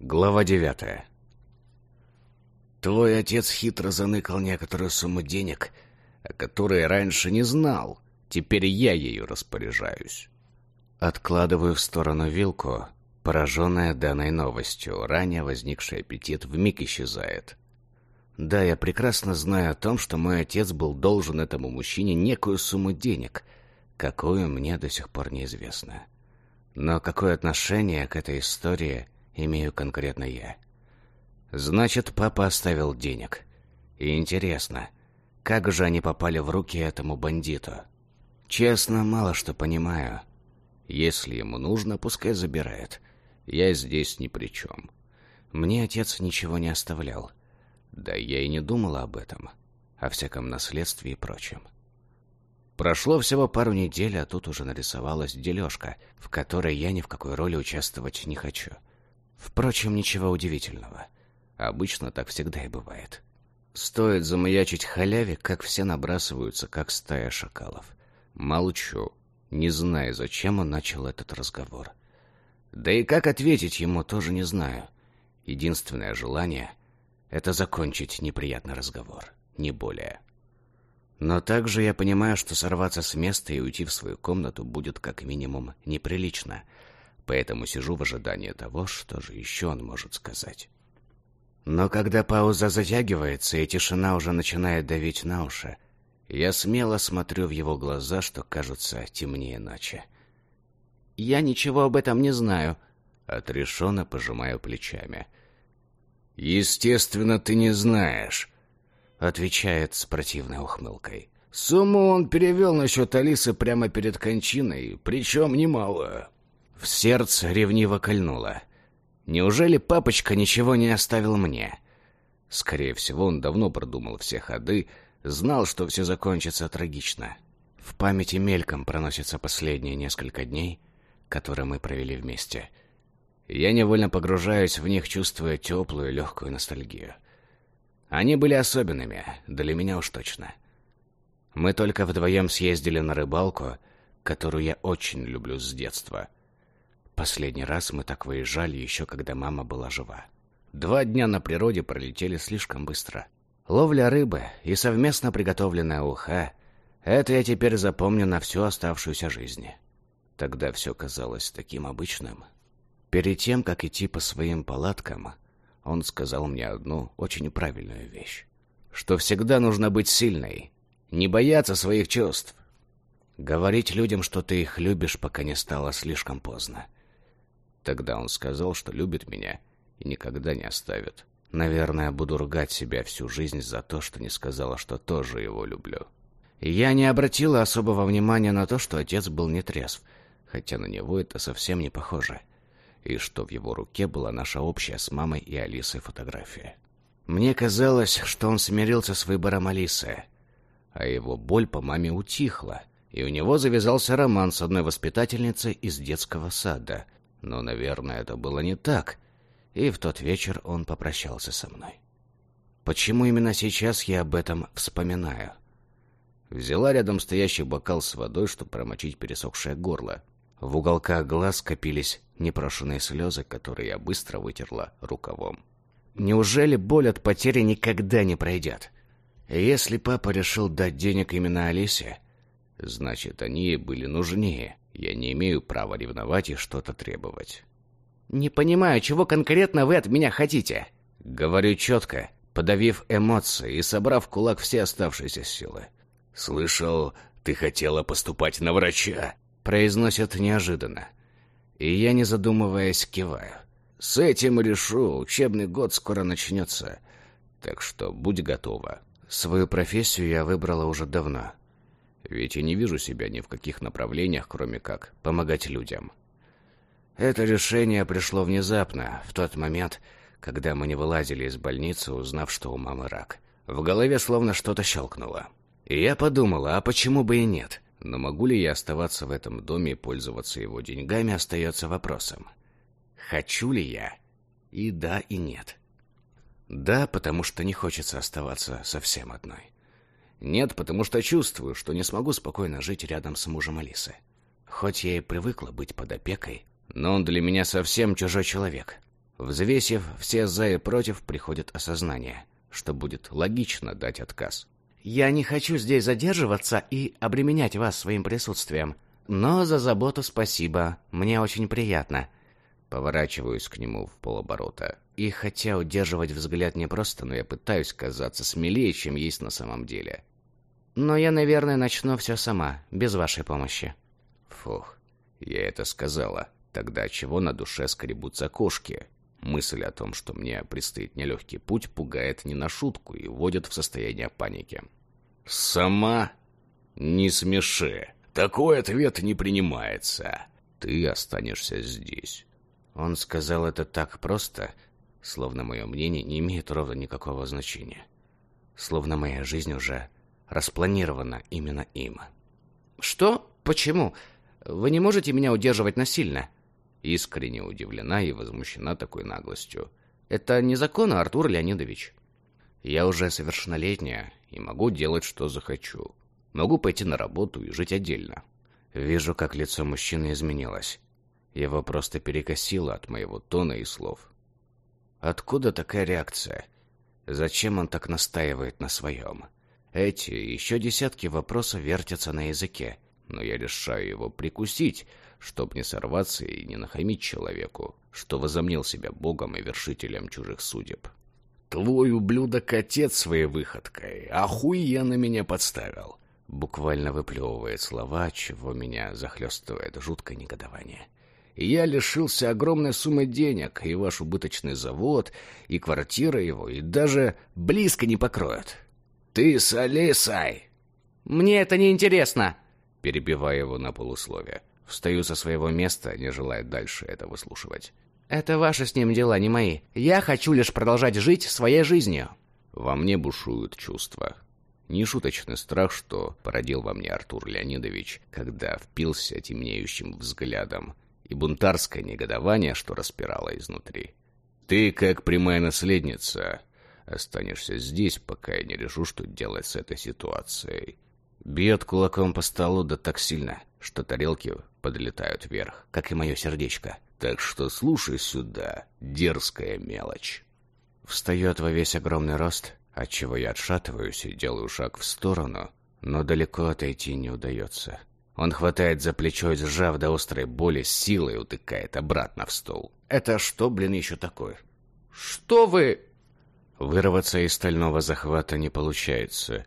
Глава девятая. Твой отец хитро заныкал некоторую сумму денег, о которой раньше не знал. Теперь я ею распоряжаюсь. Откладываю в сторону вилку, пораженная данной новостью. Ранее возникший аппетит вмиг исчезает. Да, я прекрасно знаю о том, что мой отец был должен этому мужчине некую сумму денег, какую мне до сих пор неизвестно. Но какое отношение к этой истории имею конкретно я? Значит, папа оставил денег. И интересно, как же они попали в руки этому бандиту? Честно, мало что понимаю. Если ему нужно, пускай забирает. Я здесь ни при чем. Мне отец ничего не оставлял. Да я и не думала об этом, о всяком наследстве и прочем. Прошло всего пару недель, а тут уже нарисовалась дележка, в которой я ни в какой роли участвовать не хочу. Впрочем, ничего удивительного. Обычно так всегда и бывает. Стоит замаячить халяве, как все набрасываются, как стая шакалов. Молчу, не зная, зачем он начал этот разговор. Да и как ответить ему, тоже не знаю. Единственное желание — это закончить неприятный разговор, не более. Но также я понимаю, что сорваться с места и уйти в свою комнату будет как минимум неприлично, поэтому сижу в ожидании того, что же еще он может сказать. Но когда пауза затягивается и тишина уже начинает давить на уши, я смело смотрю в его глаза, что кажутся темнее ночи. «Я ничего об этом не знаю», — отрешенно пожимаю плечами. «Естественно, ты не знаешь», отвечает с противной ухмылкой. Сумму он перевел насчет Алисы прямо перед кончиной, причем немало. В сердце ревниво кольнуло. Неужели папочка ничего не оставил мне? Скорее всего, он давно продумал все ходы, знал, что все закончится трагично. В памяти мельком проносятся последние несколько дней, которые мы провели вместе. Я невольно погружаюсь в них, чувствуя теплую легкую ностальгию. Они были особенными, для меня уж точно. Мы только вдвоем съездили на рыбалку, которую я очень люблю с детства. Последний раз мы так выезжали еще когда мама была жива. Два дня на природе пролетели слишком быстро. Ловля рыбы и совместно приготовленная уха — это я теперь запомню на всю оставшуюся жизнь. Тогда все казалось таким обычным. Перед тем, как идти по своим палаткам, он сказал мне одну очень правильную вещь. Что всегда нужно быть сильной, не бояться своих чувств. Говорить людям, что ты их любишь, пока не стало слишком поздно. Тогда он сказал, что любит меня и никогда не оставит. Наверное, буду ругать себя всю жизнь за то, что не сказала, что тоже его люблю. я не обратила особого внимания на то, что отец был нетрезв, хотя на него это совсем не похоже и что в его руке была наша общая с мамой и Алисой фотография. Мне казалось, что он смирился с выбором Алисы, а его боль по маме утихла, и у него завязался роман с одной воспитательницей из детского сада. Но, наверное, это было не так, и в тот вечер он попрощался со мной. Почему именно сейчас я об этом вспоминаю? Взяла рядом стоящий бокал с водой, чтобы промочить пересохшее горло, в уголках глаз копились непрошенные слезы, которые я быстро вытерла рукавом. Неужели боль от потери никогда не пройдет? Если папа решил дать денег именно Алисе, значит, они ей были нужнее. Я не имею права ревновать и что-то требовать. «Не понимаю, чего конкретно вы от меня хотите?» Говорю четко, подавив эмоции и собрав в кулак все оставшиеся силы. «Слышал, ты хотела поступать на врача?» произносят неожиданно. И я, не задумываясь, киваю. С этим решу, учебный год скоро начнется, так что будь готова. Свою профессию я выбрала уже давно. Ведь я не вижу себя ни в каких направлениях, кроме как помогать людям. Это решение пришло внезапно, в тот момент, когда мы не вылазили из больницы, узнав, что у мамы рак. В голове словно что-то щелкнуло. И я подумала, а почему бы и нет? Но могу ли я оставаться в этом доме и пользоваться его деньгами, остается вопросом. Хочу ли я? И да, и нет. Да, потому что не хочется оставаться совсем одной. Нет, потому что чувствую, что не смогу спокойно жить рядом с мужем Алисы. Хоть я и привыкла быть под опекой, но он для меня совсем чужой человек. Взвесив все «за» и «против», приходит осознание, что будет логично дать отказ. «Я не хочу здесь задерживаться и обременять вас своим присутствием, но за заботу спасибо, мне очень приятно». Поворачиваюсь к нему в полоборота. И хотя удерживать взгляд непросто, но я пытаюсь казаться смелее, чем есть на самом деле. Но я, наверное, начну все сама, без вашей помощи. Фух, я это сказала. Тогда чего на душе скребутся кошки? Мысль о том, что мне предстоит нелегкий путь, пугает не на шутку и вводит в состояние паники. «Сама? Не смеши. Такой ответ не принимается. Ты останешься здесь». Он сказал это так просто, словно мое мнение не имеет ровно никакого значения. Словно моя жизнь уже распланирована именно им. «Что? Почему? Вы не можете меня удерживать насильно?» Искренне удивлена и возмущена такой наглостью. «Это незаконно, Артур Леонидович. Я уже совершеннолетняя и могу делать, что захочу. Могу пойти на работу и жить отдельно». Вижу, как лицо мужчины изменилось. Его просто перекосило от моего тона и слов. Откуда такая реакция? Зачем он так настаивает на своем? Эти еще десятки вопросов вертятся на языке, но я решаю его прикусить, чтоб не сорваться и не нахамить человеку, что возомнил себя богом и вершителем чужих судеб. «Твой ублюдок-отец своей выходкой охуенно меня подставил!» Буквально выплевывает слова, чего меня захлестывает жуткое негодование. я лишился огромной суммы денег, и ваш убыточный завод, и квартира его, и даже близко не покроют. «Ты с Алисой!» «Мне это не интересно!» Перебивая его на полусловие. Встаю со своего места, не желая дальше это выслушивать. «Это ваши с ним дела, не мои. Я хочу лишь продолжать жить своей жизнью». Во мне бушуют чувства. Нешуточный страх, что породил во мне Артур Леонидович, когда впился темнеющим взглядом, и бунтарское негодование, что распирало изнутри. «Ты, как прямая наследница, Останешься здесь, пока я не решу, что делать с этой ситуацией. Бьет кулаком по столу да так сильно, что тарелки подлетают вверх, как и мое сердечко. Так что слушай сюда, дерзкая мелочь. Встает во весь огромный рост, отчего я отшатываюсь и делаю шаг в сторону, но далеко отойти не удается. Он хватает за плечо и, сжав до острой боли, силой утыкает обратно в стол. «Это что, блин, еще такое?» «Что вы...» Вырваться из стального захвата не получается,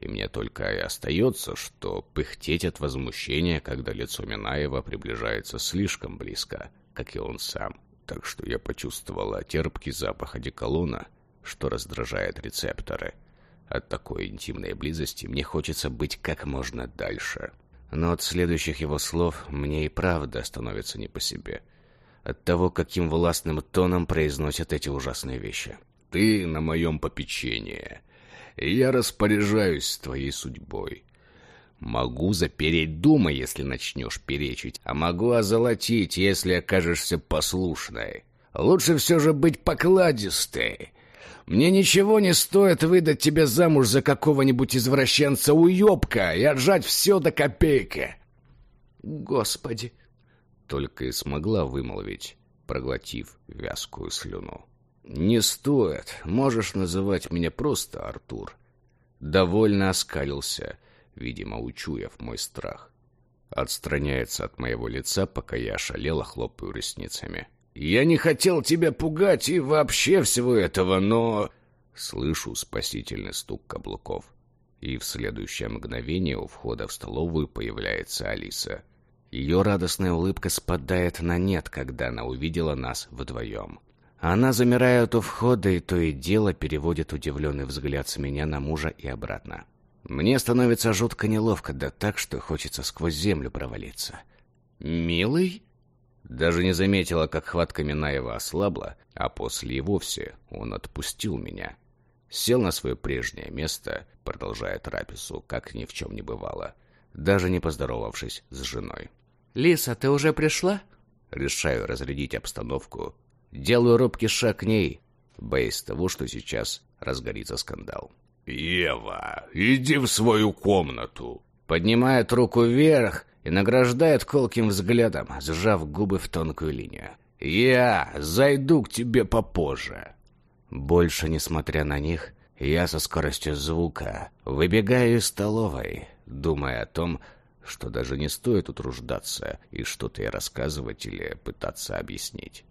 и мне только и остается, что пыхтеть от возмущения, когда лицо Минаева приближается слишком близко, как и он сам. Так что я почувствовала терпкий запах одеколона, что раздражает рецепторы. От такой интимной близости мне хочется быть как можно дальше. Но от следующих его слов мне и правда становится не по себе. От того, каким властным тоном произносят эти ужасные вещи. Ты на моем попечении. Я распоряжаюсь твоей судьбой. Могу запереть дома, если начнешь перечить, а могу озолотить, если окажешься послушной. Лучше все же быть покладистой. Мне ничего не стоит выдать тебя замуж за какого-нибудь извращенца-уебка и отжать все до копейки. Господи! Только и смогла вымолвить, проглотив вязкую слюну. «Не стоит. Можешь называть меня просто Артур». Довольно оскалился, видимо, учуяв мой страх. Отстраняется от моего лица, пока я ошалело хлопаю ресницами. «Я не хотел тебя пугать и вообще всего этого, но...» Слышу спасительный стук каблуков. И в следующее мгновение у входа в столовую появляется Алиса. Ее радостная улыбка спадает на нет, когда она увидела нас вдвоем. Она замирает у входа и то и дело переводит удивленный взгляд с меня на мужа и обратно. Мне становится жутко неловко, да так, что хочется сквозь землю провалиться. «Милый?» Даже не заметила, как хватка Минаева ослабла, а после и вовсе он отпустил меня. Сел на свое прежнее место, продолжая трапезу, как ни в чем не бывало, даже не поздоровавшись с женой. «Лиса, ты уже пришла?» Решаю разрядить обстановку Делаю робкий шаг к ней, боясь того, что сейчас разгорится скандал. «Ева, иди в свою комнату!» Поднимает руку вверх и награждает колким взглядом, сжав губы в тонкую линию. Я зайду к тебе попозже. Больше, несмотря на них, я со скоростью звука выбегаю из столовой, думая о том, что даже не стоит утруждаться и что-то ей рассказывать или пытаться объяснить.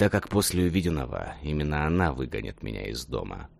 Так как после увиденного именно она выгонит меня из дома.